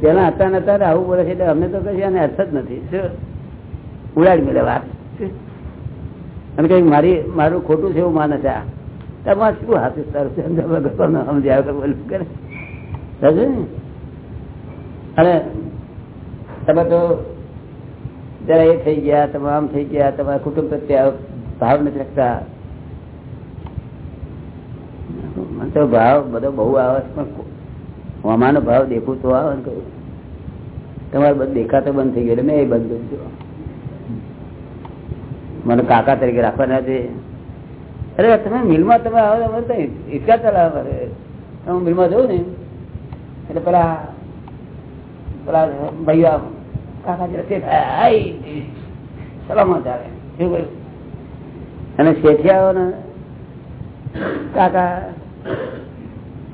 પેલા હતા નતા આવું બોલે છે, એટલે અમને તો કશી અને અર્થ જ નથી? ઉડાડી મળે વાત. અને કઈ મારી, મારું ખોટું છે એવું માને છે તમારે શું હાથે તારું સમજાવ બોલું કરે? સમજે ને? અને તમે તો જરા એ થઈ ગયા, તમે આમ થઈ ગયા, તમારા કુટુંબ પ્રત્યે ભાવ નથી રાખતા. મને તો ભાવ, બધો બહુ આવે પણ હવામાનો ભાવ દેખું તો આવે ને કહ્યું તમારે બધું દેખાતો બંધ થઈ ગયો એટલે મેં એ બંધ કરી દીધું મને કાકા તરીકે રાખવાના છે. અરે તમે મિલમાં તમે આવો તમે તો ઈચ્છા ચલાવે હું મિલમાં જઉં ને એટલે પેલા પેલા આમ, કાકા સલામત આવે. શું કહ્યું અને શેઠિયાઓ ને, કાકા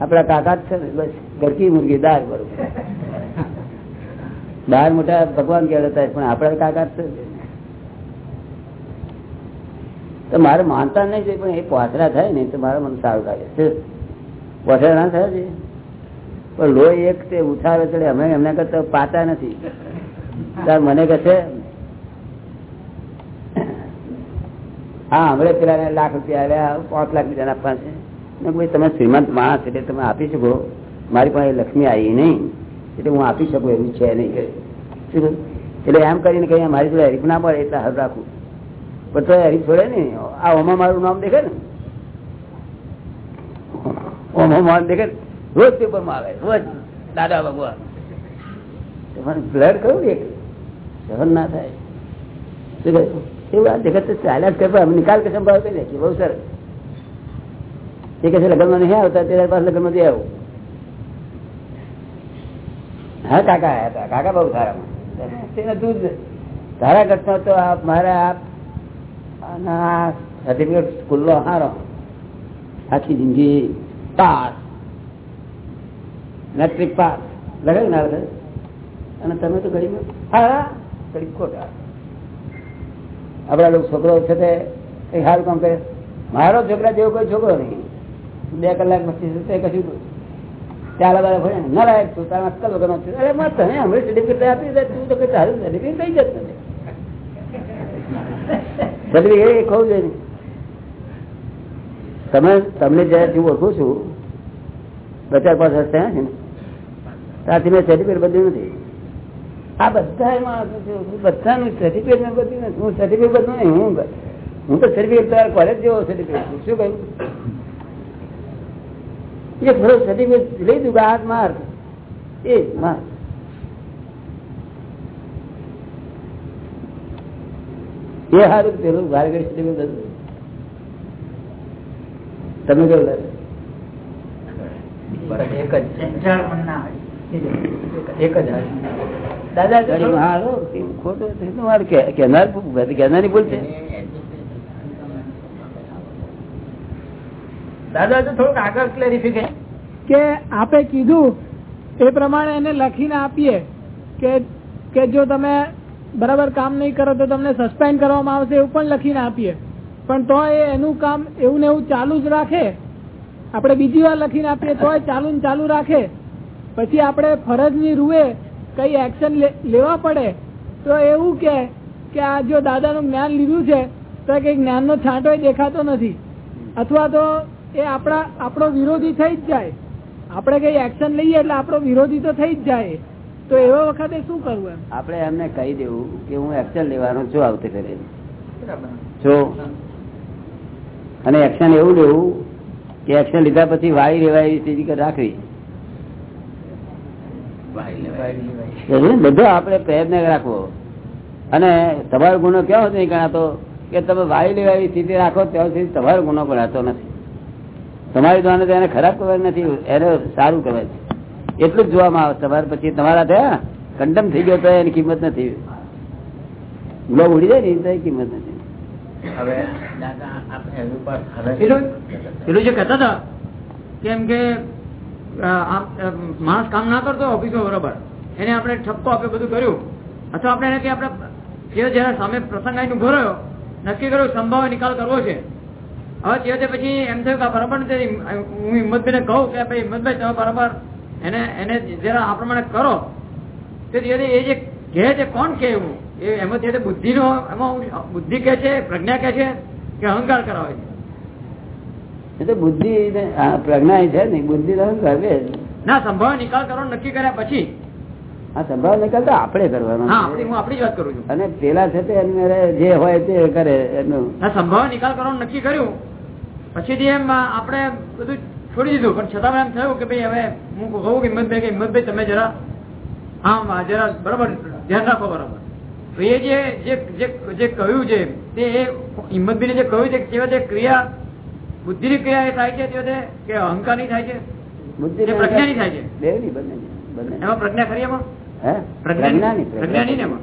આપડા કાકા જ છે ને, બસ. ઘરકી મુરગી દાર બરોબર. બાર મોટા ભગવાન કહેવાતા પણ આપડા કાકા તો મારે માનતા નહીં જોઈએ પણ એ પાથરા થાય ને તો મારા મને સારું લાગે છે. પાથરા ના થયા છે. પણ લોહી એક તે ઉછાળે ચડે અમે એમને કરતા પાતા નથી. તાર મને કહે છે, હા, હમણે પેલા લાખ રૂપિયા આવ્યા, પાંચ લાખ રૂપિયા આપવા છે. ને ભાઈ, તમે શ્રીમંત માણસ, એટલે તમે આપી શકો. મારી પાસે લક્ષ્મી આવી નહીં. એટલે હું આપી શકું એવું છે નહીં કે. શું કહ્યું? એટલે એમ કરીને કઈ મારી જોડે હરીફ ના પડે એટલે હર રાખું. પણ તો હરીફ છોડે ને આ ઓમાં મારું નામ દેખે ને. ઓમાં મારું દેખે ને, રોજ પેપરમાં આવે રોજ. દાદા ભગવાન. તમારે બ્લડ કયું એક. સહન ના થાય. શું કહ્યું? એવું આ જગત તો ચાલ્યા જ કરે અમે નિકાલ કે સંભાવ કરી નાખીએ. બહુ સરસ. એ કહે છે લગ્નમાં નહીં આવતા? ત્યારે પાસે લગ્નમાં જઈ આવું. હા કાકા હતા કાકા બહુ સારા તું જ તારા કરતા તો મારે આ સર્ટિફિકેટ સ્કૂલનો હારો. આખી જિંદગી પાસ. Metric pass. લગાવી ના અને તમે તો ગરીબ હા ગરીબ ખોટા. આપડા લોકો છોકરો છે તે કઈ સારું કામ કરે? મારો છોકરા જેવો કોઈ છોકરો નહીં. બે કલાક પછી કશું ચાલા બાલા ભણે ના લાયક તું તારા અક્કલ વગરનો છું. અરે મત તને હમણાં સર્ટિફિકેટ આપી દે તું તો કઈ સારું સર્ટિફિકેટ થઈ જત સર્ટિફિકેટ એ ખવું જોઈએ. તમે, તમને જયારે હું ઓળખું છું બચાર પાસે છે ને, ત્યાંથી મેં સર્ટિફિકેટ બદલ્યું નથી. આ બધા માણસો છે બધાનું સર્ટિફિકેટ મેં બદલ્યું નથી. હું સર્ટિફિકેટ બદલું નહીં, હું હું તો સર્ટિફિકેટ તમારા કોલેજ જેવો સર્ટિફિકેટ છું. શું કહ્યું? એ થોડો સર્ટિફિકેટ લઈ દઉં હાથ માર. એ જ માર. એ સારું પેલું ભારે ઘડી સર્ટિફિકેટ તમે કેવું દાદા ગાડી માં કેનારી ખોટું છે તો મારે કે- કહેનાર કહેનારની ભૂલ છે દાદા થોડુંક આગળ ક્લેરિફિકેશન કે આપે કીધું એ પ્રમાણે એને લખીને આપીએ કે જો તમે બરાબર કામ નહીં કરો તો તમને સસ્પેન્ડ કરવામાં આવશે એવું પણ લખીને આપીએ. પણ તો એનું કામ એવું ને એવું ચાલુ જ રાખે. આપણે બીજી વાર લખીને આપીએ તો ચાલુ ને ચાલુ રાખે. પછી આપણે ફરજની રૂએ કઈ એક્શન લેવા પડે તો એવું કે આ જો દાદાનું જ્ઞાન લીધું છે તો કે જ્ઞાનનો છાંટોય દેખાતો નથી. અથવા તો એ આપણા આપણો વિરોધી થઈ જ જાય. આપણે કઈ એક્શન લઈએ એટલે આપણો વિરોધી તો થઈ જ જાય. તો એવા વખતે શું કરવું એમ? આપણે એમને કહી દેવું કે હું એક્શન લેવાનો છું આવતી ફેરે જો. અને એક્શન એવું લેવું કે એક્શન લીધા પછી વાળી લેવાય એવી સ્થિતિ રાખવી? બધો આપણે પ્રયત્ન રાખવો. અને તમારો ગુનો કેવો નહીં ગણાતો? કે તમે વાળી લેવા એવી સ્થિતિ રાખો ત્યાં સુધી તમારો ગુનો ગણાતો નથી. તમારી દ્વારા એને ખરાબ કરવા નથી એને સારું કહેવાય છે. એટલું જ જોવામાં આવે તમારે પછી તમારા થયા કંડમ થઈ ગયો તો એની કિંમત નથી. ગ્લોબ ઉડી જાય ને તો એ કિંમત નથી. પેલું જે કહેતા હતા કેમ કે માણસ કામ ના કરતો ઓફિસો બરોબર. એને આપણે ઠપકો આપ્યો બધું કર્યું. અથવા આપણે એને કે આપણે જે જયારે સામે પ્રસંગ આવીને ઊભો રહ્યો નક્કી કર્યું સંભાવે નિકાલ કરવો છે. હવે તે વખતે પછી એમ થયું કે બરાબર હું હિંમતભાઈને કહું કે ભાઈ હિંમતભાઈ તમે બરાબર એને એને જરા આ પ્રમાણે કરો. તે તે એ જે કહે છે કોણ કે એવું? એ એમાં તે બુદ્ધિ નો એમાં બુદ્ધિ કે છે પ્રજ્ઞા કે છે કે અહંકાર કરાવે છે. એ તો બુદ્ધિ પ્રજ્ઞા છે ને બુદ્ધિ જ. ના સંભાવ નિકાલ કરો નક્કી કર્યા પછી. આ સંભાવ નિકાલ તો આપણે કરવાનો આપણી હું આપણી જ વાત કરું છું. અને પેલા છે તે જે હોય તે કરે એનું. સંભાવ નિકાલ કરવાનું નક્કી કર્યું. પછીથી એમ આપણે બધું છોડી દીધું. પણ છતાં એમ થયું કે ભાઈ હવે હું કહું કે હિંમતભાઈ કે હિંમતભાઈ તમે જરા હા જરા બરાબર ધ્યાન રાખો બરાબર. તો એ જે જે- જે જે કહ્યું છે તે એ હિંમતભાઈને જે કહ્યું છે તે વખતે ક્રિયા બુદ્ધિની ક્રિયા એ થાય છે તે વખતે કે અહંકારની થાય છે? બુદ્ધિ પ્રજ્ઞાની થાય છે? એમાં પ્રજ્ઞા ખરી એમાં? પ્રજ્ઞાની? પ્રજ્ઞાની ને એમાં?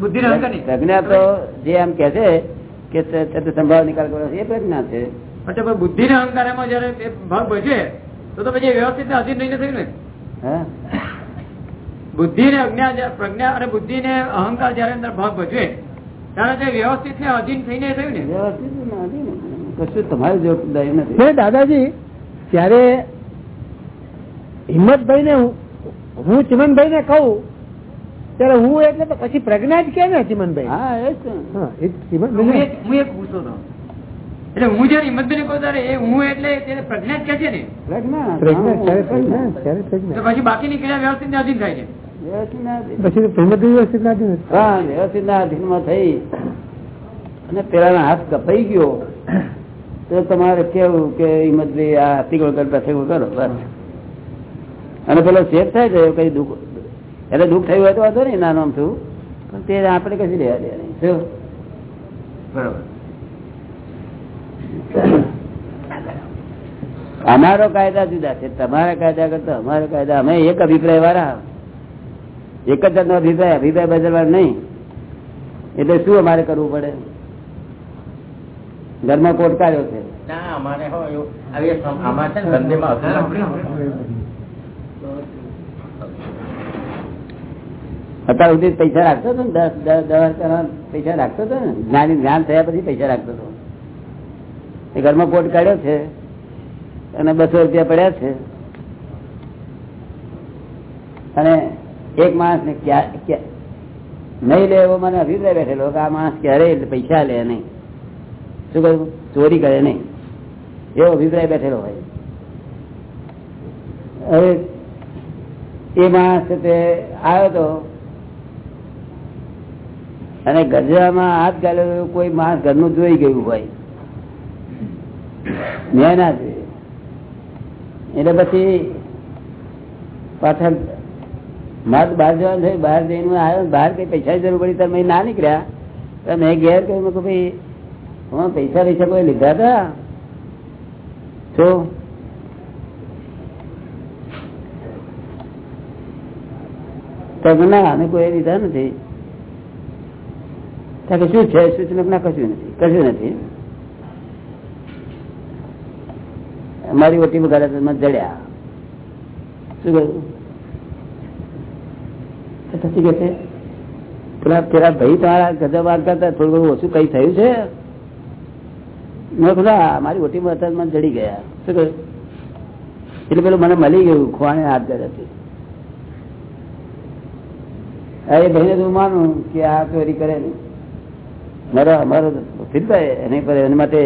બુદ્ધિ પ્રજ્ઞા તો જે એમ કે છે કે સંભાવ નિકાલ કરો એ પ્રજ્ઞા છે. એટલે પણ બુદ્ધિ ને અહંકાર એમાં જયારે ભાગ ભજવે તો તો પછી વ્યવસ્થિત ને અધીન નહીં થયું ને. બુદ્ધિ ને અજ્ઞા પ્રજ્ઞા અને બુદ્ધિ ને અહંકાર જયારે અંદર ભાગ ભજવે ત્યારે તે વ્યવસ્થિત ને અધીન થઈને થયું ને. વ્યવસ્થિત કશું તમારી જવાબદારી નથી. દાદાજી ત્યારે હિંમતભાઈ ને હું ચિમનભાઈ ને કહું ત્યારે હું એટલે તો પછી પ્રજ્ઞા જ કે ને ચિમનભાઈ? હા એ જ હા એ હું એક હું એક પૂછતો હતો એટલે હું જયારે હિંમતભાઈ કહું ત્યારે એ હું એટલે પ્રજ્ઞા જ કે છે ને. પ્રજ્ઞા પછી બાકીની ક્રિયા વ્યવસ્થિત ને અધીન થાય છે. પછી વ્યવસ્થિત ના હા વ્યવસ્થિત ના અધીનમાં થઈ. અને પેલાનો હાથ કપાઈ ગયો. તો તમારે કેવું કે હિંમતભાઈ આ હાથીગોળ કરતા થયું કરો બસ. અને પેલો શેર થાય છે કઈ દુઃખ એટલે દુઃખ થયું હોય તો વાંધો નહીં નાનું આમ થયું. પણ તે આપણે કશું લેવા દે નહીં? બરોબર. અમારો કાયદા જુદા છે. તમારા કાયદા કરતા અમારા કાયદા. અમે એક અભિપ્રાય વાળા એક જ જાતનો અભિપ્રાય. અભિપ્રાય બદલવા નહીં. એટલે શું અમારે કરવું પડે? ઘરમાં કોટ કાઢ્યો છે અત્યાર સુધી પૈસા રાખતો હતો ને? દસ દસ પૈસા રાખતો હતો ને? જ્ઞાની જ્ઞાન થયા પછી પૈસા રાખતો હતો. એ ઘરમાં કોટ કાઢ્યો છે અને બસો રૂપિયા પડ્યા છે. અને એક માણસ ને નહીં લે એવો મને અભિપ્રાય બેઠેલો કે આ માણસ ક્યારેય પૈસા લે નહીં. શું કહ્યું? ચોરી કરે નહીં. એવો અભિપ્રાય બેઠેલો હોય. હવે એ માણસ તે આવ્યો તો અને ગજરામાં હાથ ગાળ્યો કોઈ માણસ ઘરનું જોઈ ગયું હોય. મેં ના જોયું એટલે પછી પાછળ મારે બહાર જવાનું થયું, બહાર જઈને આવ્યો, બહાર કઈ પૈસા જરૂર પડી, ત્યારે ના નીકળ્યા. તો મેં ઘેર કહ્યું મેં ભાઈ હું પૈસા પૈસા કોઈ લીધા હતા? શું તો કે ના, અમે કોઈ લીધા નથી. શું છે? સૂચનક ના, કશું નથી કશું નથી. અમારી ઓટી વગાડે જડ્યા. શું કહ્યું? પછી કે છે, પેલા પેલા ભાઈ તમારા ગજબ થોડું ઘણું ઓછું કઈ થયું છે? મેં કીધું મારી ઓટીમાં હતા જડી ગયા. શું કહ્યું? એટલે પેલું મને મળી ગયું, ખોવાને હાથ ધરતી એ ભાઈને તો માનું કે આ ચોરી કરે નહીં. મારો અમારો ફીરભાઈ, એની પર, એના માટે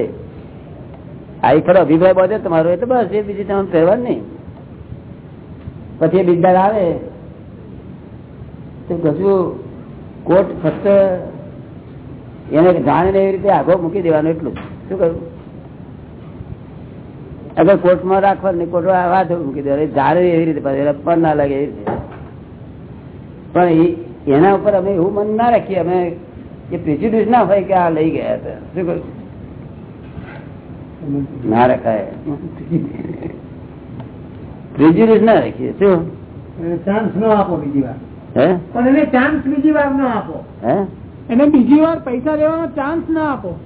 આ ખરો અભિપ્રાય બધે તમારો એટલે બસ, એ બીજી તમે ફેરવા નહીં. પછી એ બિરદાર આવે. તો કશું કોટ ફક્ત એને જાણીને એવી રીતે આગો મૂકી દેવાનો એટલું. શું કહ્યું અગર કોર્ટમાં રાખવા ને કોર્ટમાં વાત મૂકી દેવાની. જાણે એવી રીતે પણ ના લાગે એવી રીતે. પણ એના ઉપર અમે એવું મન ના રાખીએ, અમે એ પ્રિજ્યુડ્યુસ ના હોય કે આ લઈ ગયા હતા. શું કહ્યું ના રખાય. પ્રેજ્યુડિસ ના રાખીએ. શું? ચાન્સ નો આપો બીજી વાર. હે? પણ એને ચાન્સ બીજી વાર નો આપો. હે? એને બીજી વાર પૈસા લેવાનો ચાન્સ ના આપો.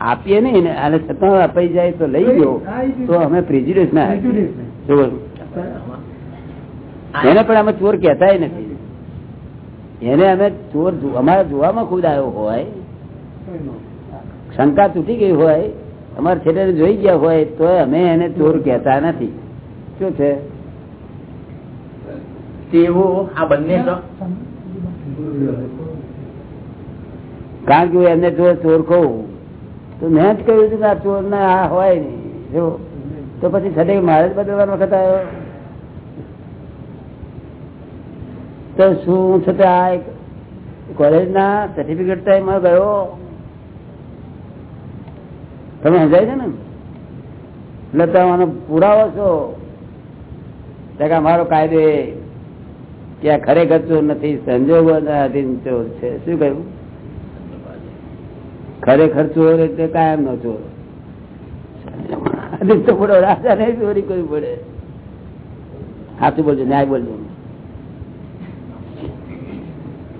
આપીએ નહીં ને અને છતાં અપાઈ જાય તો લઈ ગયો. તો અમે પ્રેજ્યુડિસ ના રાખીએ. એને પણ અમે ચોર કહેતા નથી. એને અમે ચોર અમારા જોવામાં ખુદ આવ્યો હોય. શંકા તૂટી ગઈ હોય. અમારા છેટે જોઈ ગયા હોય તો અમે એને ચોર કહેતા નથી. શું છે? તેવું આ બંને કારણ કે હું એમને જો ચોર કહું. તો મેં જ કહ્યું કે આ ચોર ના આ હોય નહીં જો. તો પછી છઠે મારે જ બદલવાનો વખત આવ્યો. તો શું છતાં આ કોલેજ કોલેજના સર્ટિફિકેટ ટાઈમમાં ગયો? તમે સમજાય છે ને? એટલે તમે પુરાવો છો. કે અમારો કાયદો એ કે આ ખરેખર ચોર નથી, સંજોગો ચોર છે. શું કહ્યું? ખરેખર ચોર એટલે કાયમ નો ચોર. તો પડો રાજા ને ચોરી કરવી પડે. સાચું બોલજો, ન્યાય બોલજો.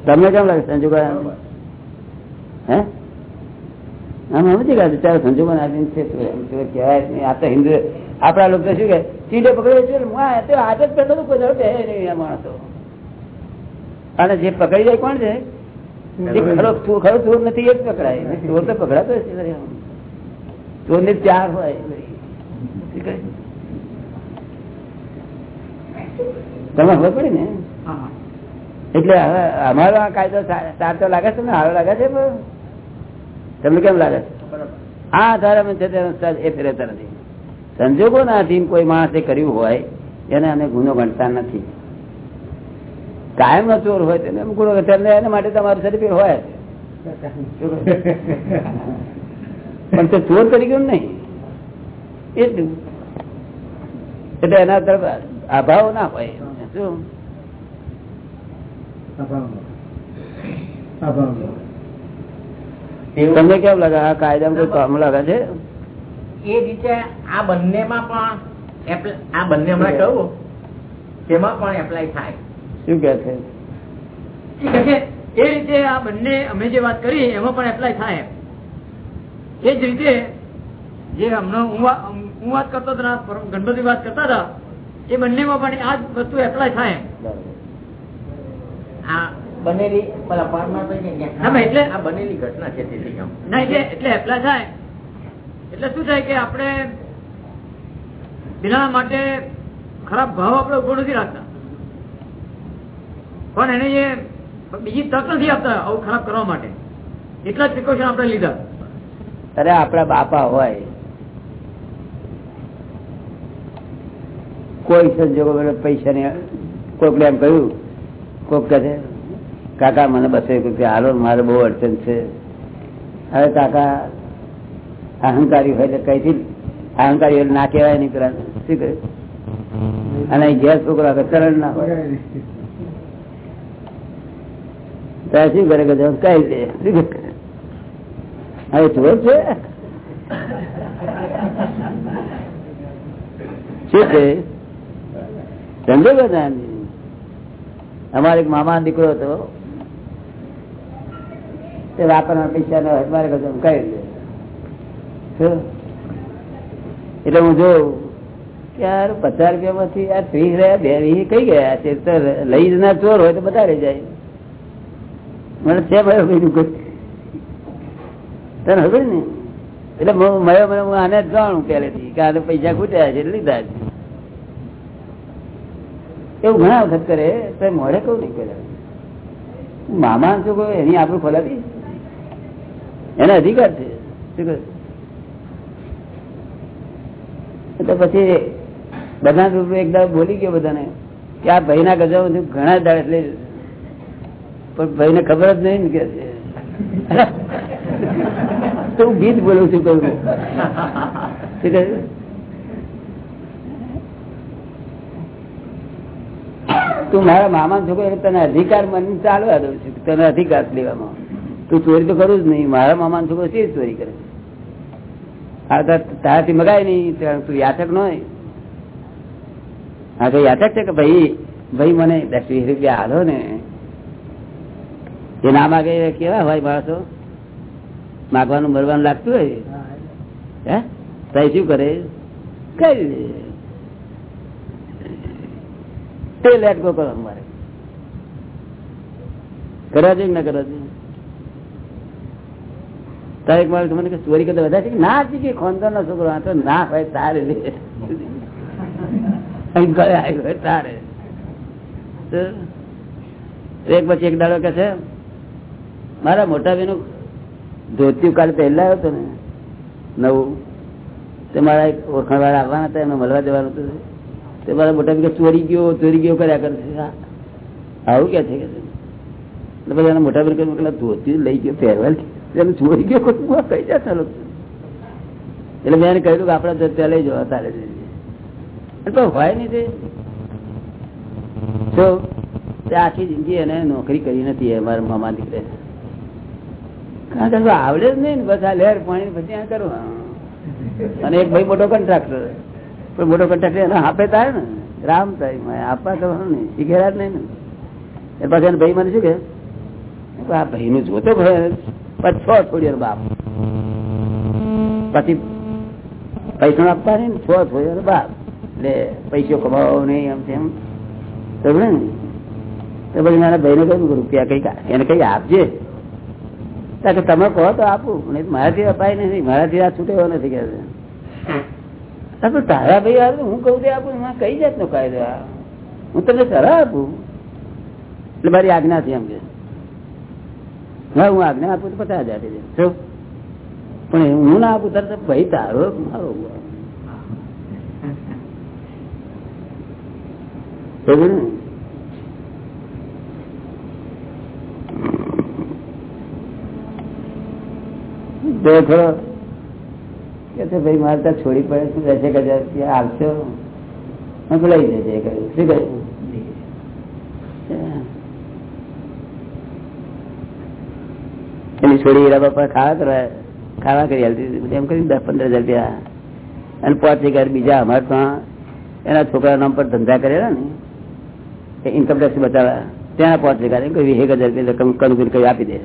તમને કેમ લાગે સંજોગો? હે? આમ સમજી ગયા ચાલો સંજોગો આધીન છે કહેવાય નહીં. આ તો હિન્દુ આપણા લોકો શું કે ચીડે પકડે છે હાથ જ તો કોઈ બેસે નહીં આ માણસો. અને જે પકડી જાય કોણ છે? ખરો ખરો ચોર નથી એ જ પકડાય. ચોર તો પકડાતો છે ચોરની ચાર હોય તમે ખબર પડી ને? એટલે હવે અમારો આ કાયદો સાચો લાગે છે ને સારો લાગે છે? તમને કેમ લાગે છે? આ આધાર અમે છે એ ફેરવતા નથી. સંજોગોના અધીન કોઈ માણસે કર્યું હોય, એને અમે ગુનો ગણતા નથી. કાયમ નો ચોર હોય તેને ગુનો ગણતા એના માટે તમારું સર્ટિફિકેટ હોય પણ તે ચોર કરી ગયું નહીં. એટલું એટલે એના તરફ અભાવ ના હોય. શું? તેવું તમને કેમ લાગે? આ કાયદામાં કોઈ કામ લાગે છે? એ રીતે આ બંનેમાં પણ આ બંને હમણાં કહું? તેમાં પણ એપ્લાય થાય. શું કે છે? એ રીતે આ બંને અમે જે વાત કરી એમાં પણ એપ્લાય થાય. એ જ રીતે જે હમણાં હું વાત કરતો હતો ગણપતિ વાત કરતા હતા એ બંનેમાં પણ આ વસ્તુ એપ્લાય થાય. બનેલી એટલે- આ બનેલી ઘટના છે ના એટલે એટલે થાય. એટલે શું થાય કે આપણે બિના માટે ખરાબ ભાવ આપણે ઊભો નથી રાખતા. પણ એને એ બીજી તક નથી આપતા આવું ખરાબ કરવા માટે. એટલા જ પ્રિકોશન આપણે લીધા. અરે આપણા બાપા હોય. કોઈ સંજોગો પૈસા ને કોઈક એમ કહ્યું કોઈક કહે છે કાકા, મને બસે હાલો, મારે બહુ અડચણ છે. હવે કાકા, અહંકારી હોય કઈથી અહંકારી એટલે ના કહેવાય નહીં, પેલા શું કહે? અને ઘેર છોકરા ચરણ ના હોય. ત્યારે શું કરે કે કઈ દે? હવે ચોર છે. શું છે સમજો બધા અમારે એક મામા દીકરો હતો. તે વાપરવા પૈસા ન મારે કઈ દે એટલે હું જોઉં કે યાર પચાસ રૂપિયા માંથી આ ત્રીસ રહ્યા, બે વીસ કઈ ગયા? છે તો લઈ જનાર ચોર હોય તો બધા રહી જાય. મને છે ભાઈ બીજું કઈ. તને ખબર ને? એટલે મળ્યો મને હું આને જાણું પહેલેથી કે આને પૈસા ખૂટ્યા છે લીધા છે. એવું ઘણા વખત કરે તો મોડે કઉ નહીં પેલા મામા શું કહું એની આપણું ખોલાવી એના અધિકાર છે. એટલે પછી બધા રૂપે એકદમ બોલી ગયો બધાને કે આ ભાઈના ગજા ઘણા દાડ એટલે પણ ભાઈને ખબર જ નહીં કે તો હું ગીત બોલું છું કહું? તું મારા મામા છોકરો તને અધિકાર મને ચાલવા દઉં છું, તને અધિકાર લેવામાં તું ચોરી તો કરું જ નહીં. મારા મામા છોકરો છે ચોરી કરે? તારાથી મગાય નહીં. તો યાચક ન હોય. હા તો યાચક છે કે ભાઈ ભાઈ મને દસ વીસ રૂપિયા હાલો ને. એ ના માગે કેવા હોય માણસો? માગવાનું મરવાનું લાગતું હોય? હે? તો શું કરે? કઈ તે લેટ ગો કરો મારે કરવા જોઈએ કે ના કરવા જોઈએ? તારે એક માણસ મને ચોરી કરતા વધારે છે ના હતી કે ખોંદર નો છોકરો, આ તો ના હોય, તારે તારે. એક પછી એક દાડો કે છે, મારા મોટા બેનું ધોતિયું કાલે પહેલા આવ્યો હતો ને, નવું. તે મારા એક ઓળખાણવાળા આવવાના હતા, એમને મળવા જવાનું હતું. તે મારા મોટા બેન ચોરી ગયો ચોરી ગયો કર્યા કરે છે. આવું કે છે કે પછી એના મોટા બેન કહ્યું ધોતિયું લઈ ગયો પહેરવા ચોરી ગયો કોઈ જાય ચાલો એટલે મેં એને કહ્યું કે આપડે લઈ જવા તારે એટલે હોય નહીં તે. આખી જિંદગી એને નોકરી કરી નથી અમારા મામા દીકરે. કારણ કે આવડે જ નહીં બસ આ લહેર પાણી પછી આ કરો અને એક ભાઈ મોટો કોન્ટ્રાક્ટર પણ મોટો કોન્ટ્રાક્ટર એને આપે થાય ને. રામ થાય આપવા કરવાનું નહીં શીખેલા જ નહીં ને. એ પછી ભાઈ મને શું કે આ ભાઈ નું જોતો પછી છ થોડી બાપ. પછી પૈસા નહીં ને છ થોડી બાપ. એટલે પૈસો કમાવો નહીં એમ તેમ. સમજે તો પછી મારા ભાઈને કહ્યું રૂપિયા કઈ એને કઈ આપજે. કે તમે કહો તો આપું. નહીં મારાથી અપાય નથી. મારાથી આ છૂટેવો નથી કે તારા ભાઈ હું કહું તે આપું. એમાં કઈ જાતનો કાયદો હું તમને સલાહ આપું. એટલે મારી આજ્ઞા છે એમ કે. હા હું આજ્ઞા આપું તો પચાસ હજાર પણ હું ના આપું તરત ભાઈ તારો મારો થોડો કે ભાઈ મારે ત્યાં છોડી પડે, શું રહેશે કે ત્યાં આવશો? લઈ કહ્યું શું કહ્યું એની છોડી હીરા બાપા ખાવા કરવા ખાવા કરી એમ કરી દસ પંદર હજાર રૂપિયા અને પાંચ હજાર બીજા અમારે ત્યાં એના છોકરા નામ પર ધંધા કરેલા ને. ઇન્કમ ટેક્સ બતાવ્યા. ત્યાં પાંચ હજાર, એમ કહ્યું, એક હજાર રૂપિયા રકમ કનુકુલ કઈ આપી દે.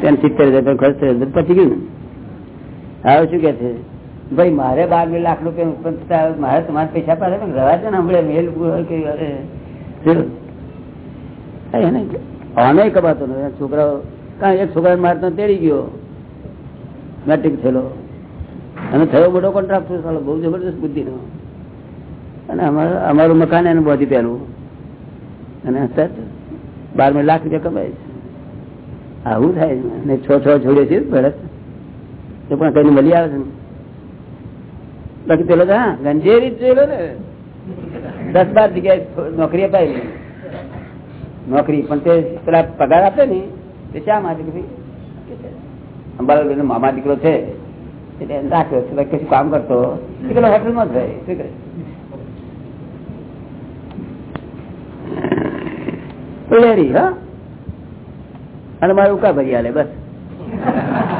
ત્યાં સિત્તેર હજાર ખર્ચ થયો ગયું હવે શું કે છે? ભાઈ, મારે બાર બે લાખ રૂપિયા ઉત્પન્ન થતા મારે તમારે પૈસા પાડે પણ છે ને હમણાં મેલ કહ્યું અરે. એને કમાતો નથી છોકરાઓ કારણ એક છોકરા મારતો તેડી ગયો. મેટ્રિક થયેલો. અને થયો મોટો કોન્ટ્રાક્ટ થયો બહુ જબરદસ્ત બુદ્ધિનો. અને અમારું અમારું મકાન એને બોધી પહેલું અને અત્યારે બાર લાખ રૂપિયા કમાય છે. આવું થાય છે. ને છ છ જોડે છે, ભરત. તો પણ કઈ મળી આવે છે બાકી પેલો હા, ગંજેરી જ જોયેલો ને. દસ બાર જગ્યાએ નોકરી અપાયેલી. નોકરી, પણ તે પેલા પગાર આપે ને. શા માટે અંબાલાલ મામા દીકરો છે રાખ્યો છે કશું કામ કરતો દીકરો હોટલમાં જ રહે કરે? હા? અને મારે ઉકા ભરી બસ.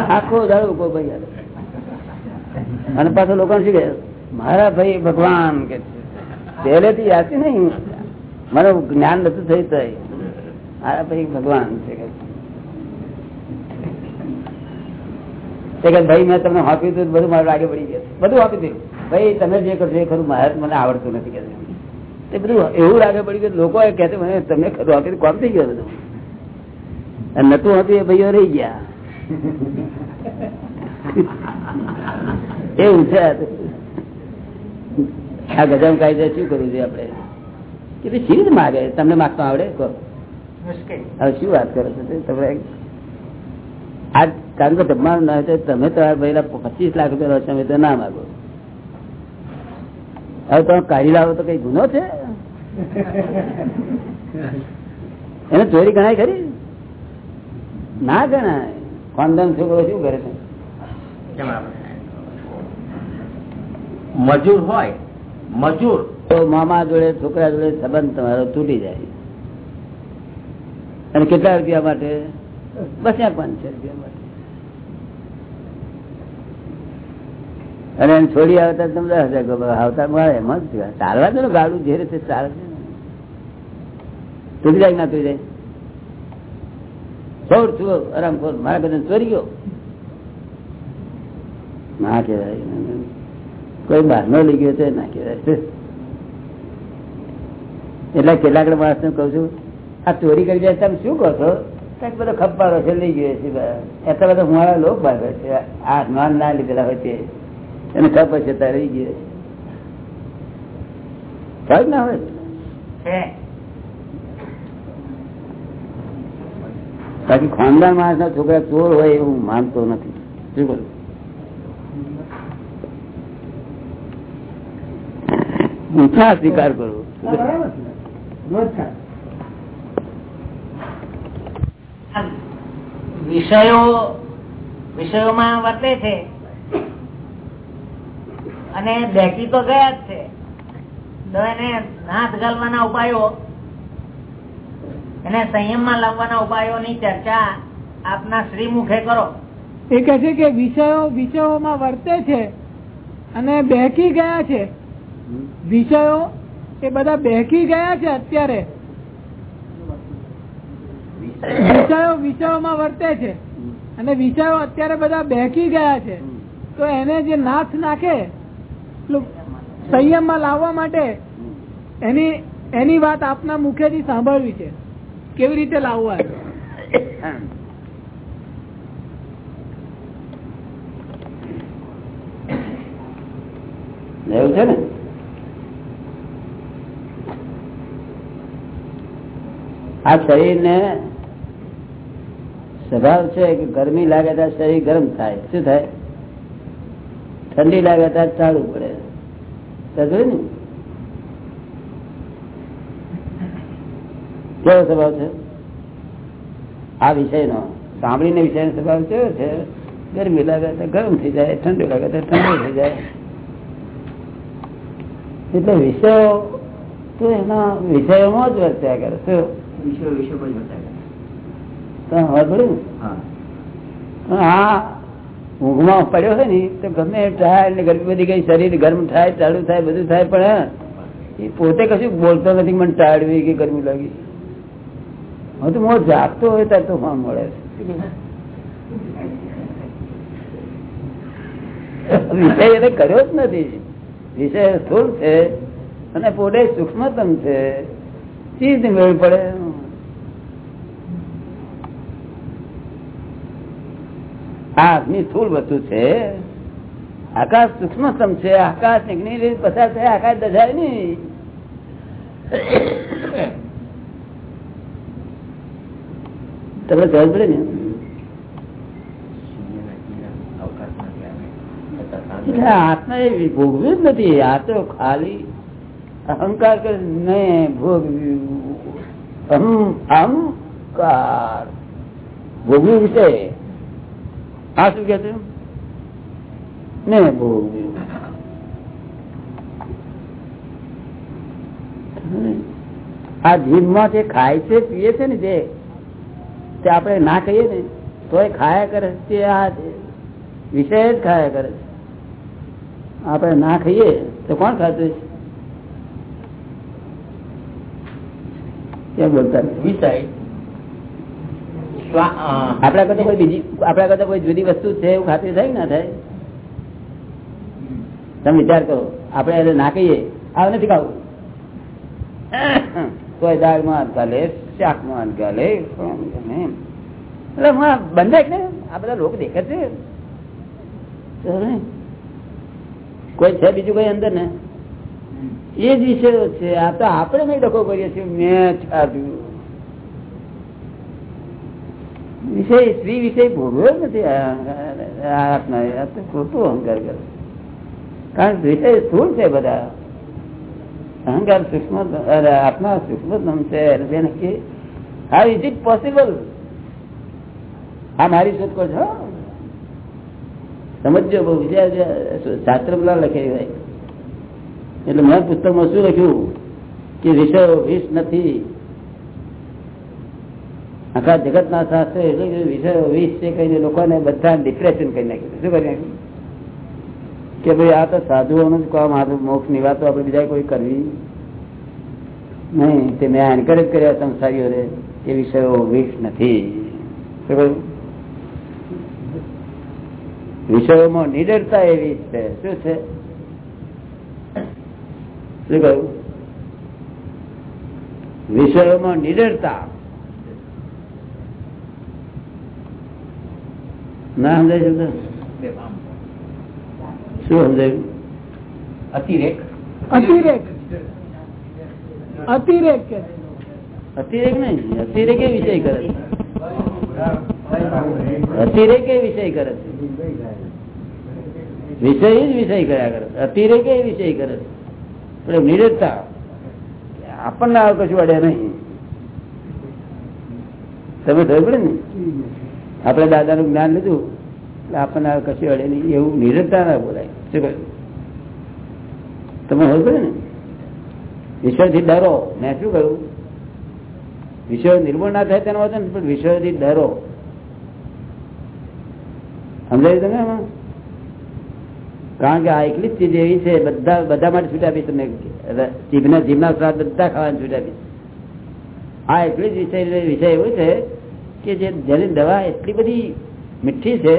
આખો દાડો ઉકો ભરી અને પાછો લોકો શું કે મારા ભાઈ ભગવાન કે પહેલેથી યાદી નહીં મને જ્ઞાન નથી થઈ થાય મારા ભાઈ ભગવાન છે કે છે. તે કે ભાઈ મેં તમને આપી દીધું બધું મારું આગે પડી ગયું. બધું આપી દીધું. ભાઈ તમે જે કરશો એ ખરું મારે મને આવડતું નથી કે તે બધું એવું લાગે પડી ગયું લોકો એ કહેતો મને તમને ખરું આપી કોમ થઈ ગયું બધું? અને નતું હતું એ ભાઈઓ રહી ગયા. એવું છે. આ ગજામ કાયદે શું કરવું જોઈએ આપણે? કે શી માગે? તમને માગતો આવડે? કહો. હવે શું વાત કરો છો? તમે આ કારણ કે જમવાનું ના હોય તમે તમારા ભાઈ પચીસ લાખ રૂપિયા લો તો ના માગો હવે તમે કાઢી લાવો તો કઈ ગુનો છે? એને ચોરી ગણાય ખરી? ના ગણાય. ખાનદાન છોકરો શું કરે છે? મજૂર હોય મજૂર. તો મામા જોડે છોકરા જોડે સંબંધ તમારો તૂટી જાય. અને કેટલા રૂપિયા માટે? બસ પાંચસો રૂપિયા માટે. અને એને છોડી આવતા તમે દસ હજાર આવતા મળે એમ જ. ચાલવા દો ને ગાડું જે રીતે ચાલે. તૂટી જાય ના તૂટી જાય છોડ છું, આરામ ખોર મારા બધા ચોરી ગયો. ના કહેવાય. કોઈ બહાર નો લઈ ગયો છે ના કહેવાય. એટલે કેટલાક માણસ ને કઉ છું, આ ચોરી કરી જાય તમે શું કહો છો? કાંઈક બધો ખપ્પારો છે, લઈ ગયો છે એટલા બધા હું લોક ભાગે છે. આ નોન ના લીધેલા હોય તે. એને ખબર છે ત્યાં રહી ગયા ખબર ના હોય બાકી ખાનદાન માણસ ના છોકરા ચોર હોય એવું માનતો નથી. શું બોલું ઊંચા સ્વીકાર કરવો વિષયો વિષયોમાં વર્તે છે. અને બેકી તો ગયા જ છે. એને હાથ ગાલવાના ઉપાયો, એને સંયમમાં લાવવાના ઉપાયોની ચર્ચા આપના શ્રીમુખે કરો. એ કહે છે કે વિષયો, વિષયોમાં વર્તે છે અને બેકી ગયા છે. વિષયો એ બધા બેકી ગયા છે અત્યારે. વિષયો, વિષયોમાં વર્તે છે અને વિષયો અત્યારે બધા બેકી ગયા છે. તો એને જે નાથ નાખે સંયમમાં લાવવા માટે એની એની વાત આપના મુખેથી સાંભળવી છે. કેવી રીતે લાવવા? એવું છે ને? આ શરીર ને સ્વભાવ છે કે ગરમી લાગે ત્યારે શરીર ગરમ થાય. શું થાય? ઠંડી લાગે ત્યારે ચાલવું પડે. ને? કેવો સ્વભાવ છે? આ વિષયનો. સાંભળીને વિષયનો સ્વભાવ કેવો છે? ગરમી લાગે તો ગરમ થઈ જાય ઠંડી લાગે તો ઠંડુ થઈ જાય. એટલે વિષયો તો એના વિષયોમાં જ વર્ત્યા કરે. શું? વિષયો વિષયો જ કરે. તમે હા. ઊંઘમાં પડ્યો હોય ને, તો ગમે થાય ને ગરમી બધી કઈ શરીર ગરમ થાય, ચાલુ થાય, બધું થાય, પણ એ પોતે કશું બોલતો નથી, મને ટાળવી કે ગરમી લાગી. હું તો મોં જાગતો હોય ત્યારે તોફાન મળે? વિષય એને કર્યો જ નથી. વિષય સ્થુલ છે, અને પોતે સૂક્ષ્મતમ છે. ચીજ મેળ પડે. અગ્નિ સ્થુલ વસ્તુ છે. આકાશ સૂક્ષ્મતમ છે. આકાશ અગ્નિ પસાર થાય, આકાશ દજાય નહીં. તમને ખબર પડે ને? આત્મા એ ભોગવ્યું જ નથી. આ તો ખાલી અહંકાર કરે ને ભોગવ્યું અહંકાર. ભોગવ્યું વિશે આ શું કે છે? મેં ભોગવ્યું આ જીભમાં જે ખાય છે, પીએ છે ને જે, તે આપણે ના કહીએ ને તો એ ખાયા કરે છે, આ વિષય જ ખાયા કરે છે. આપણે ના ખાઈએ, તો કોણ ખાતું છે કેમ બોલતા? વિષય. આપણા કરતા કોઈ બીજી આપણા કરતા કોઈ જુદી વસ્તુ છે એવું ખાતરી થાય ના થાય? તમે વિચાર કરો, આપણે એને ના કહીએ, આવ નથી ખાવું. કોઈ દાળમાં અનકા લે શાકમાં અનકા લે એટલે હમણાં બંધ ને આ બધા લોકો દેખે છે. કોઈ છે બીજું કોઈ અંદર ને? એ જ વિષયો છે. આ તો આપણે નહીં ડખો કરીએ છીએ. મેં છાપ્યું વિષય, સ્ત્રી વિષય ભોગવ્યો નથી. ખોટું અહંકાર કરે. કારણ કે વિષય સ્થૂળ છે બધા. અહંકાર સૂક્ષ્મ આત્મા સૂક્ષ્મતમ છે. તેને કે હાઉ ઇઝ ઇટ પોસિબલ આ મારી શોધખોળ છે. સમજો બહુ શાસ્ત્ર પેલા લખેલી હોય. એટલે મેં પુસ્તકમાં શું લખ્યું? કે વિષયો વિષ નથી. આખા જગત ના શાસ્ત્ર એટલે વિષયો વીસ છે કહીને લોકોને બધા ડિપ્રેશન કરી નાખ્યું. શું કરી નાખ્યું? કે ભાઈ આ તો સાધુઓનું જ કામ, આ મોક્ષની વાતો આપણે બીજા કોઈ કરવી નહીં. તે મેં એન્કરેજ કર્યા સંસારીઓને એ વિષયો વીસ નથી. શું કહ્યું? વિષયોમાં નિડરતા એવી છે. શું છે? શું કહ્યું? વિષયોમાં નિડરતા. ના સમજાય છે શું સમજાયું? અતિરેક. અતિરેક. અતિરેક કે. અતિરેક નહીં. અતિરેક એ વિષય કરે અતિરેક એ વિષય કરે છે. વિષય જ વિષય કર્યા કરે છે. અતિરેક એ વિષય કરે છે. પણ નિરજતા આપણને આવે કશું અડે નહીં. તમે થયું પડે ને? આપણે દાદાનું જ્ઞાન લીધું, એટલે આપણને કશું અડે નહીં એવું નિરંતર ના બોલાય. શું કહ્યું? તમે હોય ને? વિષયથી ડરો. મેં શું કહ્યું? વિષયો નિર્મૂળ ના થાય તેનો વચન પણ વિષયોથી ડરો. સમજાયું તમે એમાં કારણ કે આ એકલી જ ચીજ એવી છે, બધા બધા માટે છૂટ આપી તમને. જીભના જીભના સ્વાદ બધા ખાવાની છૂટ આપી આ એકલી જ વિષય વિષય એવો છે કે જે જેની દવા એટલી બધી મીઠી છે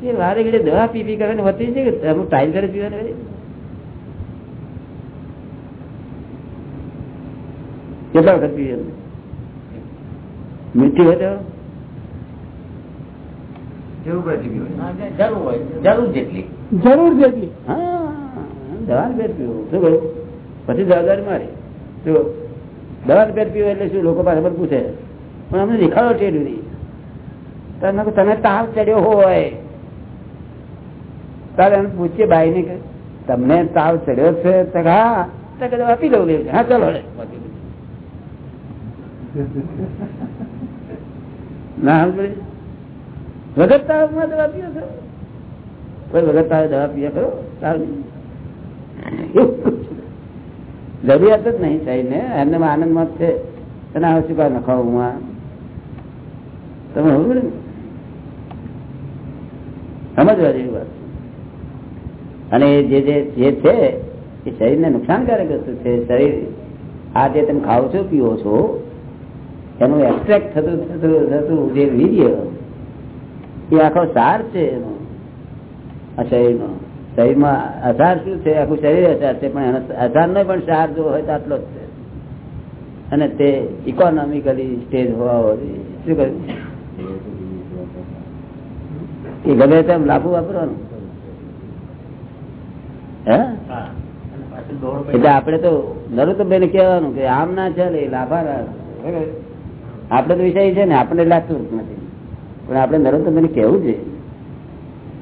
કે વારે ઘડે દવા પી પી કરવાની હોતી છે કે અમુક ટાઈમ કરે પીવાની કેટલા વખત પીવી મીઠી હોય તો? જરૂર જેટલી. જરૂર જેટલી. હા દવા પેટ પીવું. શું કહ્યું? પછી જવાબદારી મારી. દવા પેટ પીવું એટલે શું? લોકો પાસે પણ પૂછે. પણ અમને દેખાડો ટેડું નહીં તમે તાવ ચડ્યો હોય. તારે એમ પૂછીએ ભાઈ ને કે તમને તાવ ચડ્યો છે? તો કે હા. ચલો. ના વગર તાવમાં દવા પીઓ છો? કોઈ વગર તાવે દવા પીએ ખરો તાવ જરૂરિયાત જ નહીં શરીરને એમને આનંદમાં જ છે. તને આવશે નખાવું હું તમે સમજો સમજવા જેવી વાત. અને જે જે છે, એ શરીરને નુકસાનકારક વસ્તુ છે. શરીર, આ જે તમે ખાવ છો પીવો છો, એનું એક્સ્ટ્રેક્ટ થતું થતું થતું જે વીર્ય, એ આખો સાર છે એનો. આ શરીરનો. શરીરમાં આધાર શું છે? આખું શરીર આધાર છે, પણ એનો આધાર નહીં પણ સાર જો હોય તો આટલો જ છે. અને તે ઇકોનોમિકલી સ્ટેજ હોવા શું કહ્યું એ ગમે તેમ લાભુ વાપરવાનું. એટલે આપડે તો નરોત્તમભાઈ ને કહેવાનું કે આમ ના ચાલે લાભાર આપડે તો વિષય છે ને, આપણને લાગતું નથી. પણ આપણે નરોત્તમભાઈ કેવું છે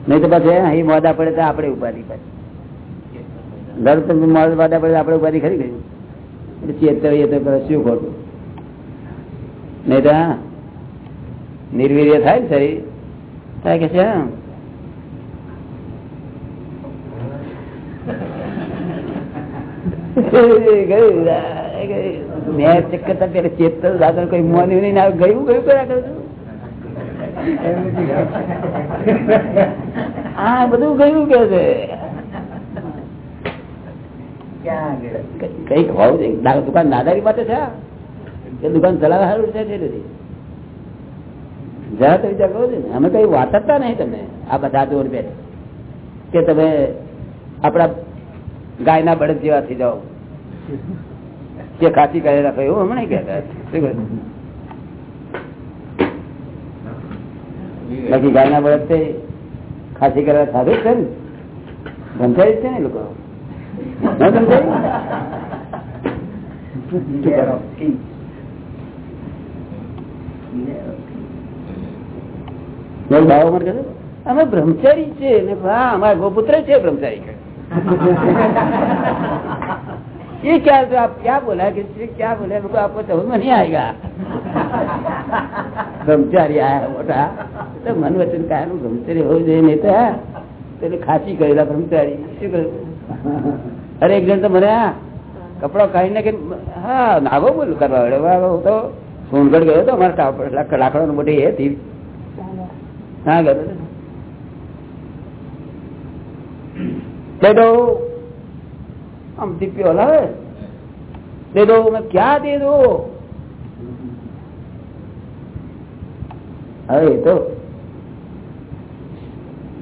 નહીં તો પછી અહીં મોડા પડે તો આપણે ઉપાધિ પાછી. નરોત્તમ મોડા પડે આપણે ઉપાધિ ખરી ગયું એટલે ચેતવીએ તો શું ખોટું? નહીં તો નિર્વીર્ય થાય શરીર. કે છે હા. ગયું? મેં ચક્કર હતા પેલા દાદા કોઈ મોન્યું નહીં ને ગયું ગયું કર્યા કરું હા બધું ગયું કે છે કંઈક હોવું દુકાન દાદારી માટે છે? કે દુકાન ચલાવવા સારું છે? જરા તો વિચાર કરો ને અમે કઈ વાતરતા નહીં તમે. આ બધા દોર બે કે તમે આપણા ગાયના બળદ જેવા થઈ જાઓ. કે કાચી ગાય રાખો એવું હમણાં કહેતા બાકી ગાયના બળદ તે ખાસી કરવા સારું છે ને. ધમકાઈ છે ને લોકો. ના ધમકાઈ? એવું ભાવ મને કહે અમે બ્રહ્મચારી છે ને હા અમારા ગોપુત્ર છે બ્રહ્મચારી કહે. ये क्या तो आप क्या बोला कि क्या बोला हमको आपको समझ में नहीं आएगा બ્રહ્મચારી આયા મોટા તો મન વચન કાય નું બ્રહ્મચારી હોવું જોઈએ નહીં તો હા પેલી ખાસી કરેલા બ્રહ્મચારી શું કર્યું અરે એક જણ તો મને હા કપડો કાઢીને કે હા નાગો બોલું કરવા વાળો હું તો સોનગઢ ગયો હતો અમારા ટાપ- લાકડો મોટી એ હતી હા ગયો હતો. दे दो हम दिप्यो लावे दे दो मैं क्या दे दो હવે એ તો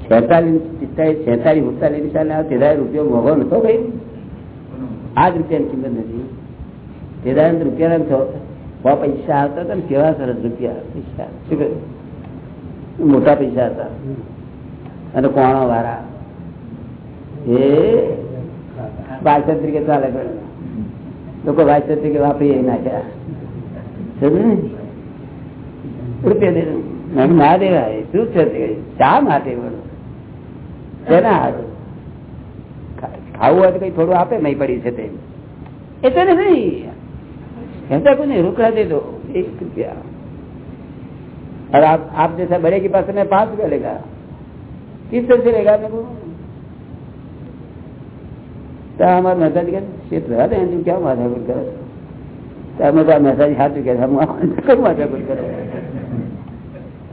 છેતાલીસ પિસ્તાલીસ છેતાલીસ ઉડતાલીસ સાલે આ તેદાય રૂપિયો મોઘો નતો ભાઈ આ જ રૂપિયાની કિંમત નથી તેદાય રૂપિયા છો સો પૈસા આવતા હતા ને કેવા સરસ રૂપિયા પૈસા શું કહ્યું મોટા પૈસા હતા. અને કોણો વાળા. એ વાચન તરીકે ચાલે લોકો વાચન તરીકે વાપરી નાખ્યા. રૂપિયા દે ના દેવાય શું છે ચા માટે તેના હારું. ખાવું હોય તો કઈ થોડું આપે, નહીં પડી છે તે એ તો નહીં એમ તો કોઈ દે દો. એક રૂપિયા. और आप आप जैसे बड़े के पास में पाँच रुपया लेगा किस तरह से लेगा मेरे को तो हमारे मैसेज जी शेत रहा था तुम क्या माथा कुछ करो? तो हमें तो मेहता जी हाथ चुके हम क्यों माथा कुछ करो।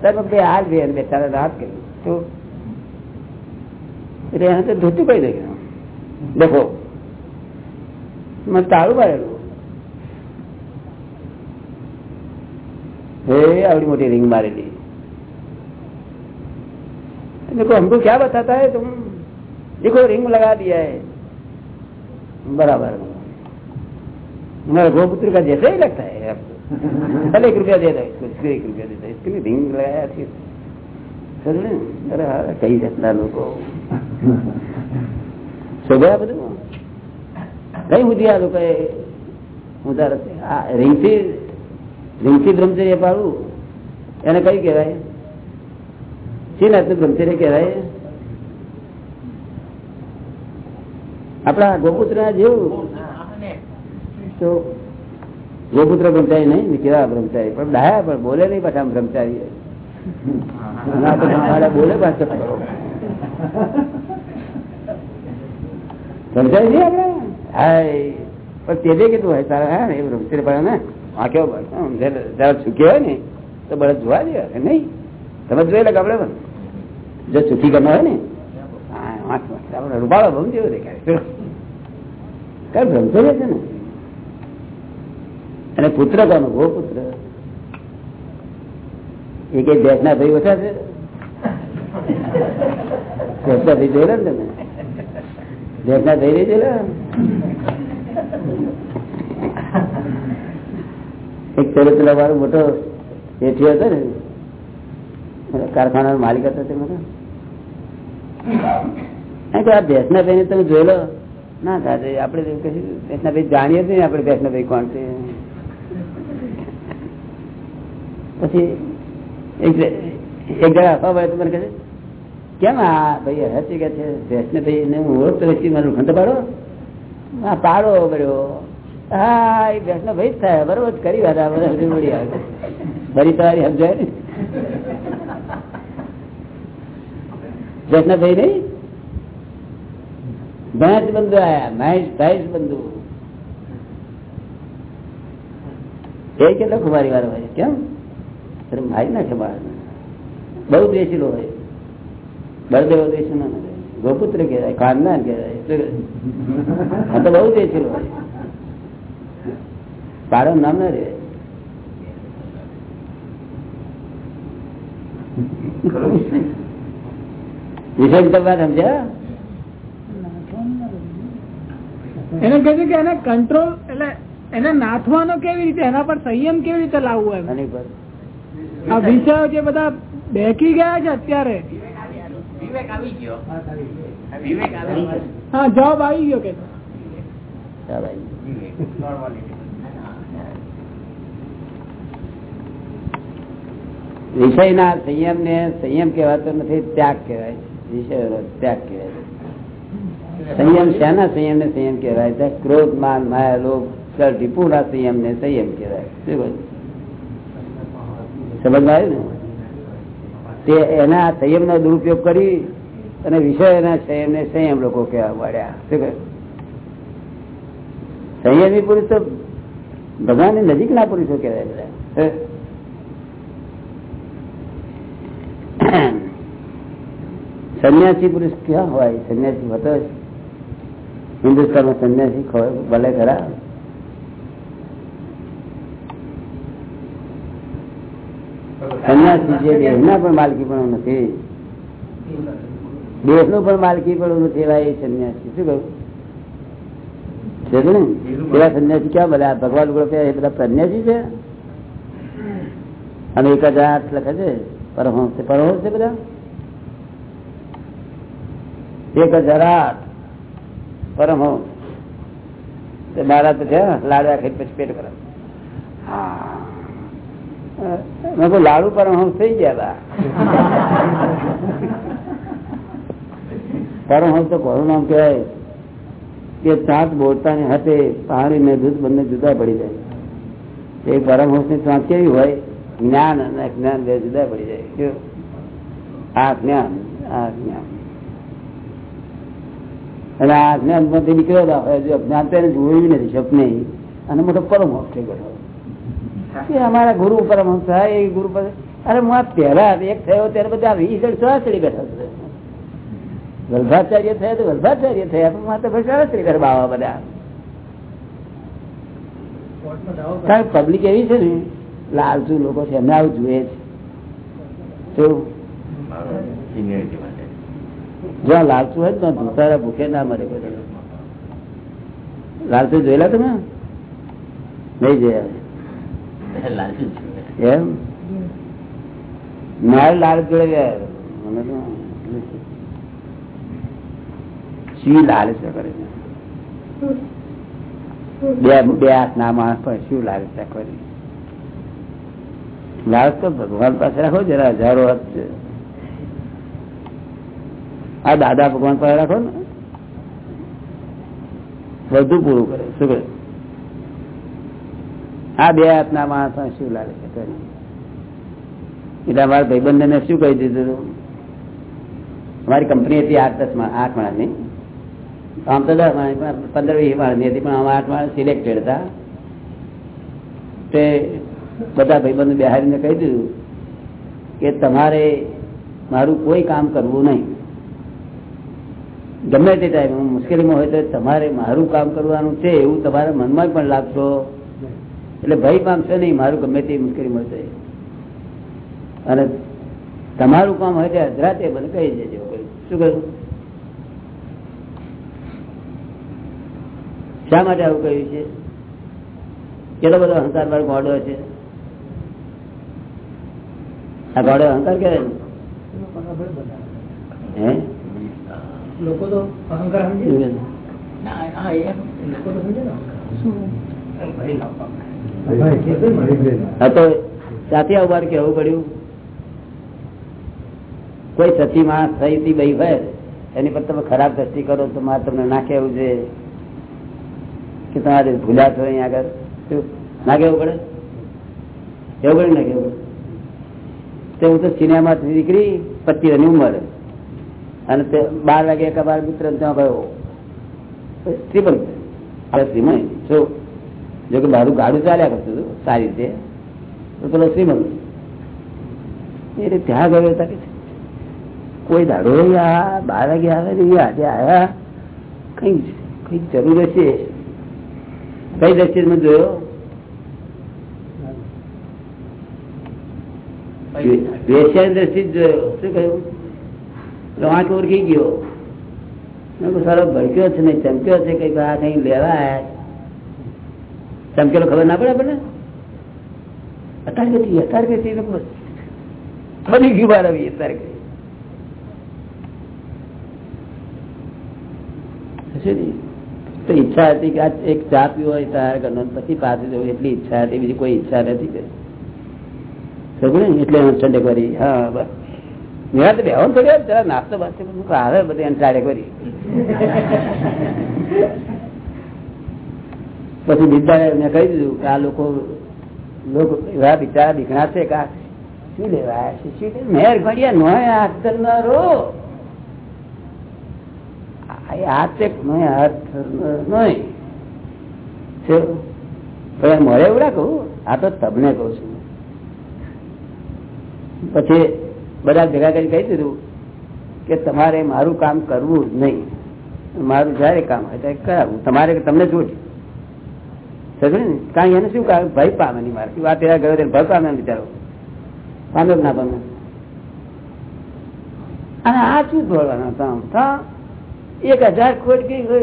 सर अपने आज भी अंदर सारा रात के तो यहाँ से धोती पाई देखे देखो, मैं तारू मारेलू आवड़ी मोटी रिंग मारेली देखो हमको क्या बताता है तुम देखो रिंग लगा दिया है बराबर हमारा गोपुत्र का जैसा ही लगता है आपको चल एक रुपया दे दो इसको इसको एक रुपया दे दो इसके लिए रिंग लगाया थी समझ रहे हैं? अरे हाँ, कई जातना લોકો શોભ્યા બધું કઈ બુદ્ધિ આ લોકોએ ઉધાર આ રીંગથી રીંગથી બ્રહ્મચર્ય પાડવું. એને કઈ કહેવાય? શી નાતનું બ્રહ્મચર્ય કહેવાય? આપણા ગોપુત્ર જેવું. તો ગોપુત્ર બ્રહ્મચારી નહીં કેવા બ્રહ્મચારી? પણ ડાયા પણ બોલે નહીં પાછા બ્રહ્મચારી બોલે પાછો. બ્રહ્મચારી નહીં આપણે? હાય. પણ તે કીધું હોય, તારા હા ને, એ બ્રહ્મચર્ય પડે ને. આ કેવો જરા ચૂકી હોય ને, તો બળદ જોવા દે. નહીં. તમે જોઈ લે આપણે પણ. જો ચૂકી ગમે હોય ને. આપણે રૂપાળો ભમ જેવો દેખાય. કઈ બ્રહ્મચર્ય છે ને? અને પુત્ર કોનો? ગો પુત્ર. એ કઈ ના ભાઈ ઓછા છે. બેસના ભાઈ જોયેલા ને તમે. બેસના ભાઈ રહી જોયેલા એક પેલો પેલો મોટો એઠિયો હતો ને. કારખાના માલિક હતો તે મને કે ભાઈ તમે જોયેલો ના દાદા આપણે ભેંસના ભાઈ જાણીએ નહીં આપણે ભેંસના ભાઈ કોણ છે. પછી એક જગ્યા આપવા ભાઈ તો મને કહે કેમ આ ભાઈ હતી કે છે? ભેંસને ભાઈ ને હું ઓળખતો મને ખંત પાડો? પાડો કર્યો હા, એ ભેંસનો ભાઈ થાય, બરોબર કરી વાત બધા આવે. તમારી સમજાય ને ભેંસના ભાઈ નહીં? ભેંસ બંધુ આયા, મહેશ ભેંસ બંધુ. એ કેટલો ખુમારી વાળો હોય, કેમ? મારી નાખે બાળ. બહુ દેશીલો હોય. બળદેવ દેશ ના ગોપુત્ર કહેવાય ખાનદાન કહેવાય. તો બહુ દેશીલો હોય. પાડો નામ ના રે. વિષય તમારે સમજ્યા? એને કહ્યું કે એને કંટ્રોલ એટલે એને નાથવાનો કેવી રીતે એના પર સંયમ કેવી રીતે લાવવો એમ? એની પર. આ વિષયો જે બધા બેકી ગયા છે અત્યારે. વિવેક આવી ગયો. વિવેક આવી ગયો હા જવાબ આવી ગયો. કે ચાલ આવી. વિષયના સંયમ ને, સંયમ કહેવાતો નથી, ત્યાગ કહેવાય. વિષય ત્યાગ કહેવાય. સંયમ શાના સંયમ ને સંયમ કહેવાય. ક્રોધ, માન, માયા, લોભ ટીપુના સંયમ ને સંયમ કહેવાય. શું સમજમાં આવ્યું ને? તે એના સંયમ નો દુરુપયોગ કરી અને વિષયના સંયમ ને સંયમ લોકો કહેવા મળ્યા શું સંયમી પુરુષ તો ભગવાનની નજીકના પુરુષો કહેવાય બધા હે? સંન્યાસી પુરુષ ક્યાં હોય? સન્યાસી હોતો હિન્દુસ્તાન હિન્દુસ્તાનમાં સન્યાસી હોય ભલે ખરા. સન્યાસી જે દેહના પણ માલકી પણ નથી? દેશનું પણ માલકી પણ નથી એવા એ સન્યાસી. શું કહ્યું? છે ને એવા સંન્યાસી ક્યાં બધા ભગવાન લોકો એ બધા સન્યાસી છે? અને એક આઠ લખે છે પરમહંસ છે. પરમહંસ છે બધા? એક હજાર આઠ. પરમહંસ મારા તો છે લાડવા ખાઈ પછી પેટ કહું લાડુ પરમહંસ થઈ ગયા પરમહંસ તો કોનું નામ કહેવાય. કે ચાંચ બોલતાની હાથે પાણી ને દૂધ બંને જુદા પડી જાય. એ પરમહંસની ચાંચ કેવી હોય? જ્ઞાન અને જ્ઞાન બે જુદા પડી જાય? આ જ્ઞાન આ જ્ઞાન. અને આ અજ્ઞાનમાંથી નીકળેલા હોય જો જ્ઞાન તો એને જોયું નથી સપને અને મોટો પરમહંસ થઈ ગયો. અમારા ગુરુ પરમહંસ થાય એ ગુરુ પર અરે હું પહેલા એક થયો, ત્યારે બધા વીસ સહસ્ત્રી બેઠા વલ્ભાચાર્ય થયા તો વલ્ભાચાર્ય થયા, પણ મારે તો ભાઈ સહસ્ત્રી કરે બાવા બધા. પબ્લિક એવી છે ને, લાલચુ લોકો છે, એમને આવું જોઈએ છે. શું સિનિયરિટી માટે જો આ લાલચુ હોય ત્યાં ભૂસારા ભૂખે ના મરે બધા. લાલચુ જોયેલા તમે? નહીં જોયા. છે. એમ? મારે લાલ જોડે ગયા. લાલ છે કરે બે બે હાથ ના માણસ પણ શું લાલ છે કરી લાલ તો ભગવાન પાસે રાખો જરા હજારો હાથ છે. આ દાદા ભગવાન પાસે રાખો ને. બધું પૂરું કરે. શું કરે? આ બે હાથના માણસ શું લાગે છે? કરી એટલે અમારા ભાઈબંધ ને શું કહી દીધું હતું? અમારી કંપની હતી આઠ દસ આઠ માણસની. આમ તો દસ માણસ પંદર વીસ માણસની હતી, પણ આમ આઠ માણસ સિલેક્ટેડ હતા. તે બધા ભાઈબંધો બિહારીને કહી દીધું કે તમારે મારું કોઈ કામ કરવું નહીં. ગમે તે ટાઈમ મુશ્કેલીમાં હોય તો તમારે મારું કામ કરવાનું છે એવું તમારા મનમાં પણ લાગશો. એટલે ભય પામશો નહીં, મારું ગમે તે મુશ્કેલીમાં હોય અને તમારું કામ હોય તે અધરાતે મને કહી દેજો શું કહ્યું? શા માટે આવું કહ્યું છે? કેટલો બધો અહંકાર વાળો ગોડો છે? આ ગોડો અહંકાર કહેવાય હે? લોકો તો અહંકાર સમજે ને. ના, લોકો તો સમજે ને હા તો સાથે ઉભાર કેવું પડ્યું? કોઈ સતી માણસ થઈ હતી ભાઈ હોય એની પર તમે ખરાબ દ્રષ્ટિ કરો તો મારે તમને ના કેવું છે કે તમારે ભૂલા છો અહીંયા આગળ? શું? ના કેવું પડે? કેવું પડે ને કેવું પડે. હું તો સિનેમા નીકળી પચીસની ઉંમર. અને તે બાર વાગે બાર મિત્ર ત્યાં ગયો. શ્રીમંત. આપણે શ્રીમંત? શું? જો કે મારું ગાડું ચાલ્યા કરતું હતું, સારી રીતે. તો પેલો શ્રીમંત. એ રીતે ત્યાં ગયો હતા કે કોઈ દાડો આ બાર વાગે આવે ને આજે આવ્યા કઈ કઈ જરૂર હશે. કઈ દ્રષ્ટિએ મેં જોયો? વેશ્યાની દ્રષ્ટિ જ જોયો. શું કહ્યું? એટલે વાંક ઓળખી ગયો. સારો ભડક્યો છે ને, ચમક્યો છે કઈ આ કઈ લેવા ચમકેલો ખબર ના પડે આપણને? અત્યારે કઈ અત્યારે કઈ ફરી ગયું બાર આવી અત્યારે તો ઈચ્છા હતી કે આ એક ચા પીવો હોય તારા ઘરનો પછી પાછું જવું, એટલી ઈચ્છા હતી, બીજી કોઈ ઈચ્છા નથી કે સમજ્યું એટલે સંડે કરી. હા, બસ. પછી મેં કહી દીધું કે આ લોકો એવા બિચારા દીકરા છે કા શું લેવા છે શું મેર ઘડિયા નોય હાથ રો હાથ નોય હાથ મળે એવું ના કહું. આ તો તમને કહું છું. પછી બધા ભેગા કરી કહી દીધું કે તમારે મારું કામ કરવું જ નહીં. મારું જયારે કામ હોય ત્યારે કરાવું. તમારે તમને જોડે સમજે ને? કાંઈ એને શું કારણ ભય પામે નહીં મારે વાત એવા ગયો ભય પામે બિચારો. પામે ના પામે અને આ શું દોડવાના કામ? હા એક હજાર ખોટ ગઈ વેર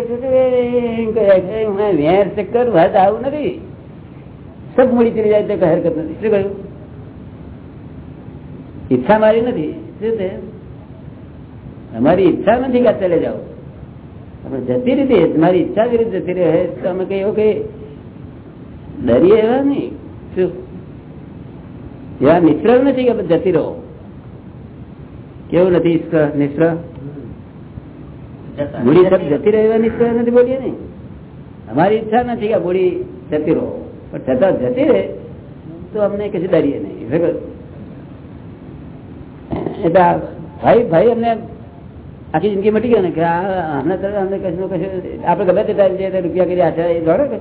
ચક્કર વાત આવું નથી. સબ મળી ચડી જાય તો હરકત નથી. શું કહ્યું? ઈચ્છા મારી નથી. શું છે? અમારી ઈચ્છા નથી કે અત્યારે જાઓ. અમે જતી રીતે, મારી ઈચ્છા વિરુદ્ધ જતી રહે તો અમે કહીએ કે ડરીએ એવા નહીં. શું? એવા નિષ્ફળ નથી કે જતી રહો. કેવું નથી ઈશ્વર બુડી સબ જતી રહે એવા નિષ્ફળ નથી બોલીએ ને? અમારી ઈચ્છા નથી કે બુડી જતી રહો. પણ છતાં જતી રહે, તો અમને કશું ડરીએ નહીં. એટલે ભાઈ ભાઈ અમને આખી જિંદગી મટી ગયો ને કે આ હમણાં તરત અમને કશું કશું આપણે ગમે તે રૂપિયા કરી આચાર એ દોડે કે?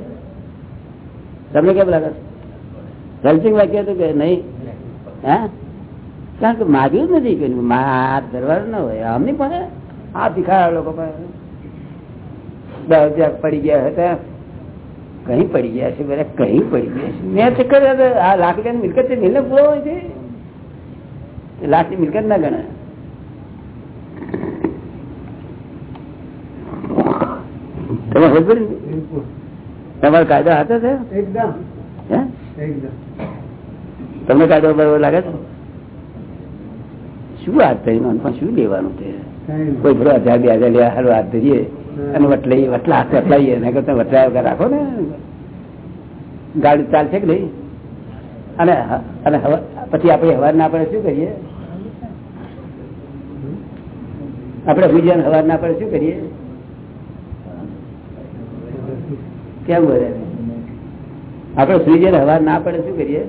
તમને કેમ લાગે? સલ્ચિંગ વાક્ય હતું કે નહીં. હા? કારણ કે માગ્યું જ નથી કે હાથ ધરવાનું ના હોય, આમની પણ આ ભિખારા લોકો પાસે. દસ હજાર પડી ગયા હતા. કઈ પડી ગયા છે, બધા કઈ પડી ગયા છે. મેં ચક્કર આ લાખ રૂપિયાની મિલકત છે મિલને પૂરો હોય છે. લાખની મિલકત ના ગણે તમારો કાયદો હાથે છે તમને કાયદો બરોબર લાગે છે? શું હાથ થઈ પણ શું લેવાનું છે કોઈ ભરો હજાર બે હજાર લેવા હારું હાથ ધરીએ અને વટલાઈએ વટલા હાથ વટલાઈએ એના કરતા વટલાયા વગર રાખો ને. ગાડી ચાલશે કે નહીં? અને અને પછી આપણે હવાર ના પડે શું કરીએ? આપણે ભૂજન હવાર ના પડે શું કરીએ? કેમ બોલે આપડે સુઈ ને હવાર ના પડે શું કરીએ?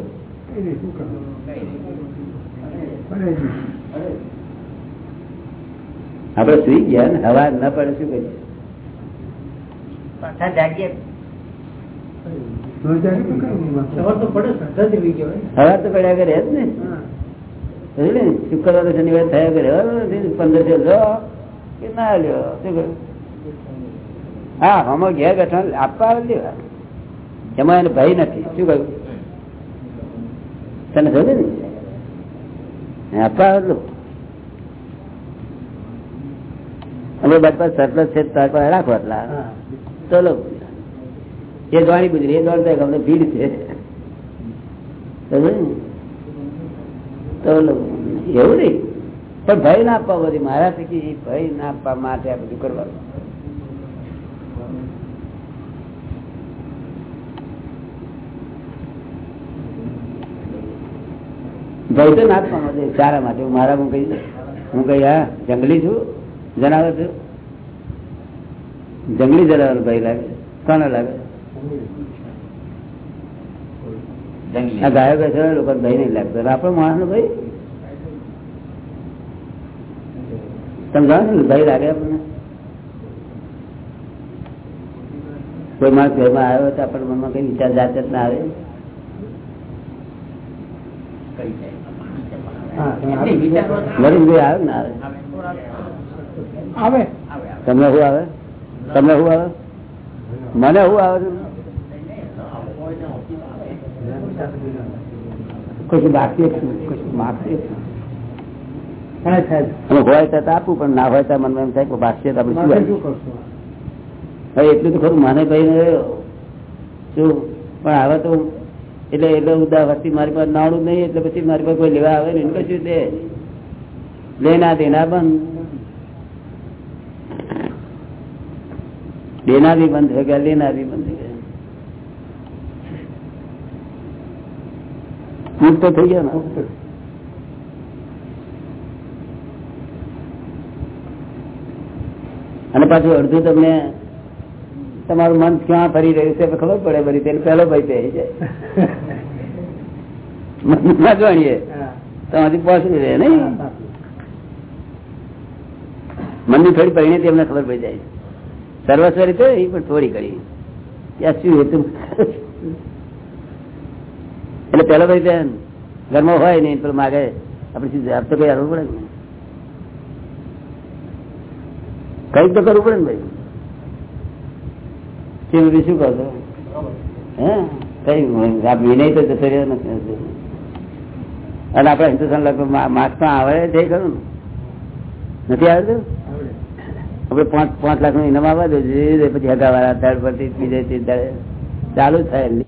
આપણે સુઈ ગયા ને હવાર ના પડે શું કરીએ? પાછા જાગીએ. સવાર તો પડે શ્રદ્ધા જેવી કહેવાય હવાર તો પડ્યા કરે જ ને. ને? શુક્રવારે શનિવાર થયા કરે. પંદર દિવસ લો કે ના લ્યો શું કહ્યું? હા હમો ઘેર બેઠા આપવા આવે લેવા એમાં એને ભય નથી. શું કહ્યું? તને જોયું ને આપવા આવેલું અમે બધા સરપ્લસ છે રાખો એટલા. ચલો. એ દોડી ગુજરી એ દોડતા અમને ભીડ છે. સમજ ને? એવું નહીં. પણ ભય ના આપવા બધી. મારા થકી ભય ના આપવા માટે આ બધું કરવાનું. ભય તો ના આપવા માટે સારા માટે. મારા હું કઈ હું કઈ, હા, જંગલી છું? જનાવર છું? જંગલી જનાવર ભય લાગે કોને લાગે? આ ગાયો બેસો લોકો ભય નહીં લાગતો. આપણો માણસ નો ભય? સમજાવો ને ભય લાગે આપણને? કોઈ માણસ ઘરમાં આવ્યો તો આપણને મનમાં કઈ વિચાર જાત જ ના આવે નરેશભાઈ આવે ને આવે? આવે. તમને શું આવે? તમને શું આવે? મને શું આવે છે? કશું બાકી કશું હોય તો આપવું પણ ના હોય તો મને એમ થાય બાકી આપણે શું એટલું તો ખરું મને ભાઈ શું? પણ આવે તો એટલે એટલે ઉદાહરણથી મારી પાસે નાણું નહીં એટલે પછી મારી પાસે કોઈ લેવા આવે ને કશું દે લેના દેના બંધ દેના બી બંધ થઈ ગયા લેના બી બંધ. મુક્ત થઈ ગયા ને? અને પાછું અડધું તમને તમારું મન ક્યાં ફરી રહ્યું છે ખબર પડે ફરી તેને પેલો ભાઈ પહેરી જાય. ના જાણીએ. તમારી પહોંચી રહે નહીં? મનની થોડી પરિણતિ તેમને ખબર પડી જાય. સર્વસ્વ રીતે એ પણ થોડી કરી. ત્યાં શું હેતુ? એટલે પેલો ભાઈ બેન ઘરમાં હોય નહીં પેલો માગે. આપણે જવાબ તો કઈ આવવું પડે ને? કંઈક તો કરવું પડે ને ભાઈ. કેમ શું કહો કઈ તો અને આપડે હિન્દુસ્તાન આવે છે ખરું નથી આવતું આપણે પાંચ પાંચ લાખનું ઇનામ આવવા દો પછી હગા વાળા થર્ડ પરથી ચાલુ થાય.